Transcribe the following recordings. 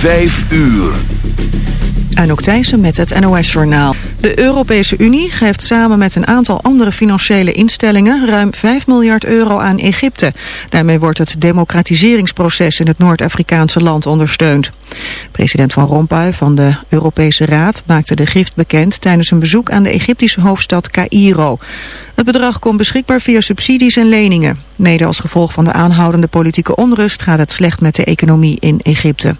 Vijf uur. Anouk Thijssen met het NOS-journaal. De Europese Unie geeft samen met een aantal andere financiële instellingen ruim 5 miljard euro aan Egypte. Daarmee wordt het democratiseringsproces in het Noord-Afrikaanse land ondersteund. President Van Rompuy van de Europese Raad maakte de gift bekend tijdens een bezoek aan de Egyptische hoofdstad Cairo. Het bedrag komt beschikbaar via subsidies en leningen. Mede als gevolg van de aanhoudende politieke onrust gaat het slecht met de economie in Egypte.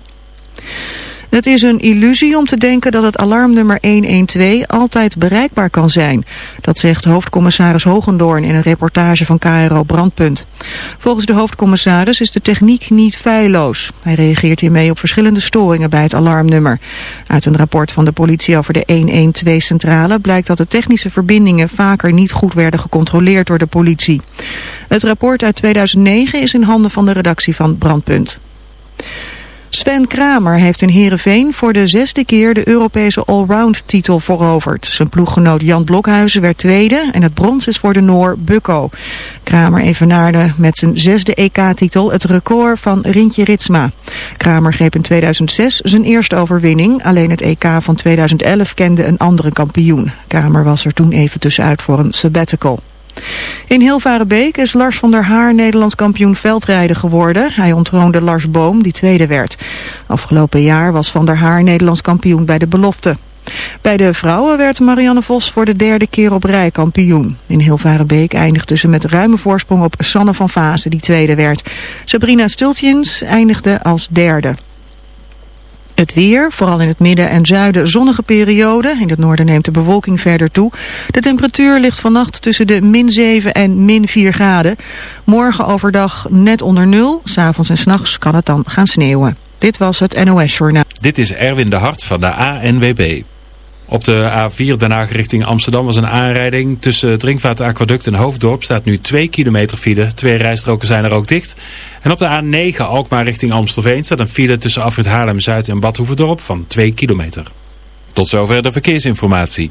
Het is een illusie om te denken dat het alarmnummer 112 altijd bereikbaar kan zijn. Dat zegt hoofdcommissaris Hogendoorn in een reportage van KRO Brandpunt. Volgens de hoofdcommissaris is de techniek niet feilloos. Hij reageert hiermee op verschillende storingen bij het alarmnummer. Uit een rapport van de politie over de 112-centrale blijkt dat de technische verbindingen vaker niet goed werden gecontroleerd door de politie. Het rapport uit 2009 is in handen van de redactie van Brandpunt. Sven Kramer heeft in Heerenveen voor de zesde keer de Europese Allround-titel veroverd. Zijn ploeggenoot Jan Blokhuizen werd tweede en het brons is voor de Noor Bukko. Kramer evenaarde met zijn zesde EK-titel het record van Rintje Ritsma. Kramer greep in 2006 zijn eerste overwinning, alleen het EK van 2011 kende een andere kampioen. Kramer was er toen even tussenuit voor een sabbatical. In Hilvarenbeek is Lars van der Haar Nederlands kampioen veldrijden geworden. Hij ontroonde Lars Boom, die tweede werd. Afgelopen jaar was van der Haar Nederlands kampioen bij de belofte. Bij de vrouwen werd Marianne Vos voor de derde keer op rij kampioen. In Hilvarenbeek eindigde ze met ruime voorsprong op Sanne van Vase, die tweede werd. Sabrina Stultjens eindigde als derde. Het weer, vooral in het midden en zuiden zonnige periode. In het noorden neemt de bewolking verder toe. De temperatuur ligt vannacht tussen de min 7 en min 4 graden. Morgen overdag net onder nul. S'avonds en s'nachts kan het dan gaan sneeuwen. Dit was het NOS Journaal. Dit is Erwin de Hart van de ANWB. Op de A4 Den Haag richting Amsterdam was een aanrijding. Tussen Aquaduct en Hoofddorp staat nu 2 kilometer file. Twee rijstroken zijn er ook dicht. En op de A9 Alkmaar richting Amstelveen staat een file tussen Afrit Haarlem-Zuid en Badhoevedorp van 2 kilometer. Tot zover de verkeersinformatie.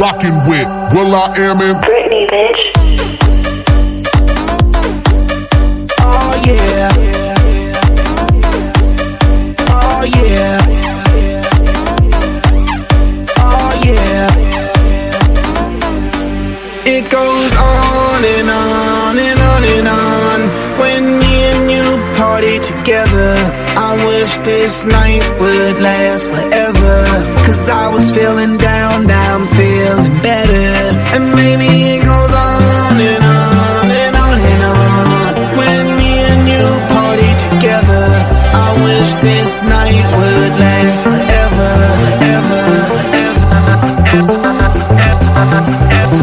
rocking with will.i.am in Britney, bitch. Oh yeah. Wish this night would last forever. Cause I was feeling down, now I'm feeling better. And maybe it goes on and on and on and on. When me and you party together, I wish this night would last forever, forever, forever, forever.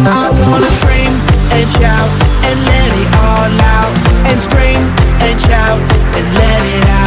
I wanna scream and shout and let it all out. And scream and shout and let it out.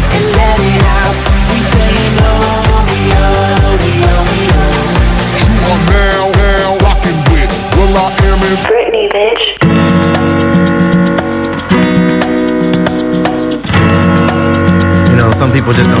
people just don't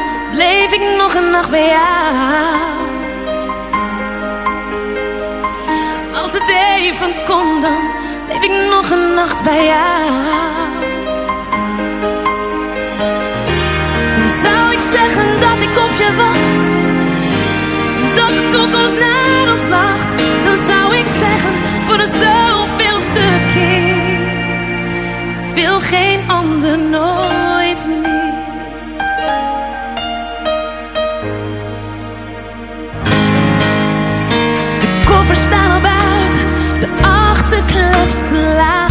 bleef ik nog een nacht bij jou. Als het even kon, dan bleef ik nog een nacht bij jou. Dan zou ik zeggen dat ik op je wacht. Dat de toekomst naar ons lacht. Dan zou ik zeggen voor de zoveelste keer. Ik wil geen ander nooit meer. Achterklep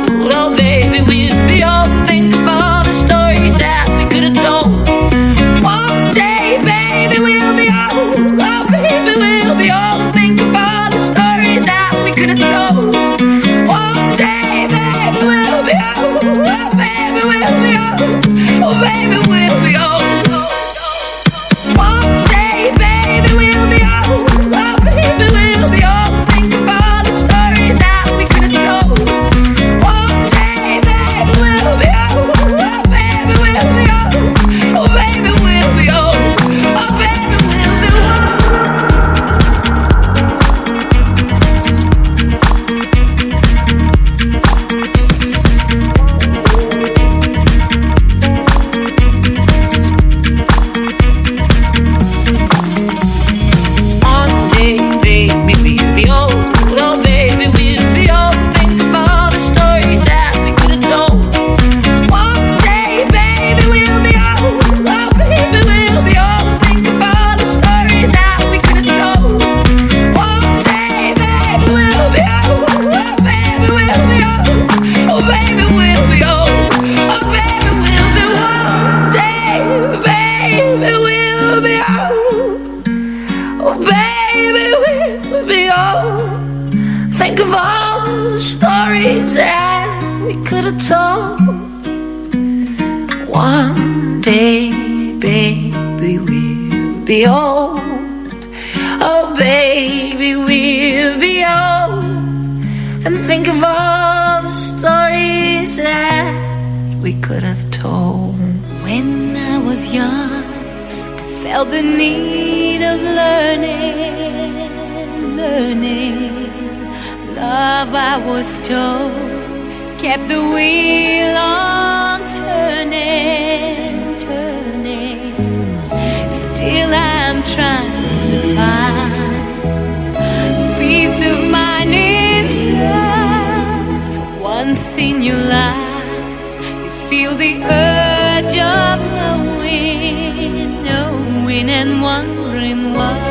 Stories that we could have told. One day, baby, we'll be old. Oh, baby, we'll be old. And think of all the stories that we could have told. When I was young, I felt the need of learning, learning. Love, I was told, kept the wheel on turning, turning. Still, I'm trying to find peace of mind inside. Once in your life, you feel the urge of knowing, knowing and wondering why.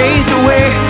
days away.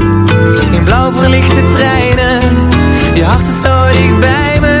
In blauw verlichte treinen. Je hart is zo dicht bij me.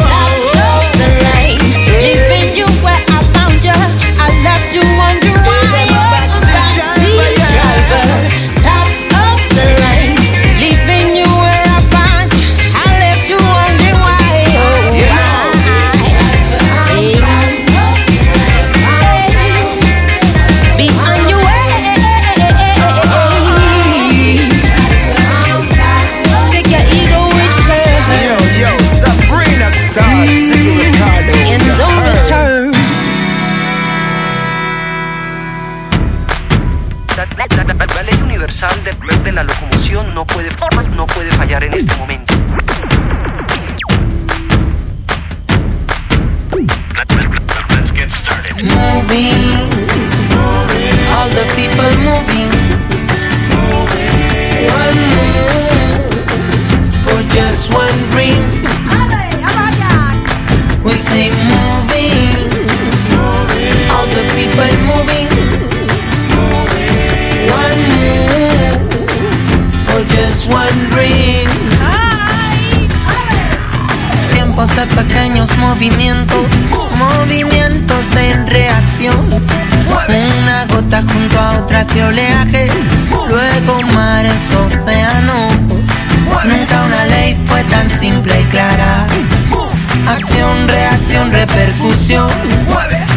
Reacción, repercusión.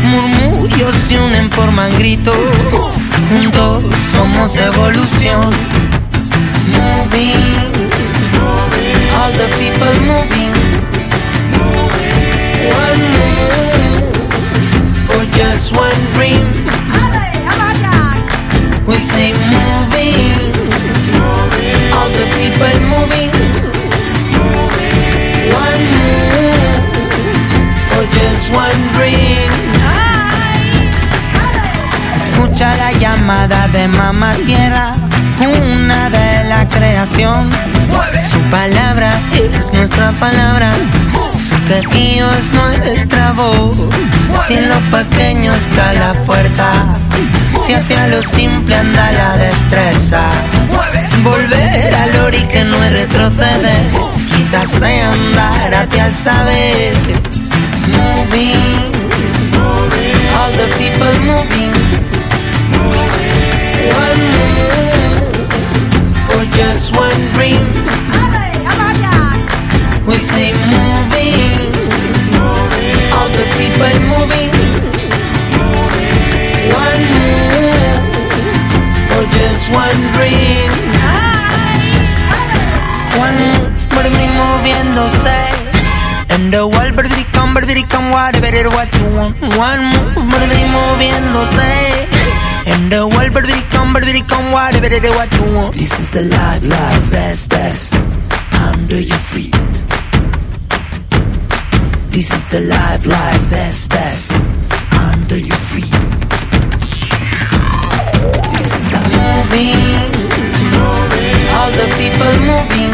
Murmullos se unen, forman gritos. Juntos somos evolución. Moving, all the people moving. Palabra, su pequeño es nuestra voz. Si en lo pequeño está la fuerza, si hacia lo simple anda la destreza. Volver al ori que no es retroceder, quizás sea andar hacia el saber. Moving, all the people moving. One just one dream. One move, por mí moviéndose. And the world, but come, but come, whatever it what you want. One move, por mí moviéndose. And the world, but come, but come, whatever it what you want. This is the life, life, best, best. Under your feet. This is the life, life, best, best. Under your feet. Moving, all the people moving.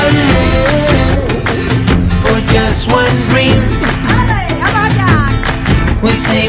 One move for just one dream. We say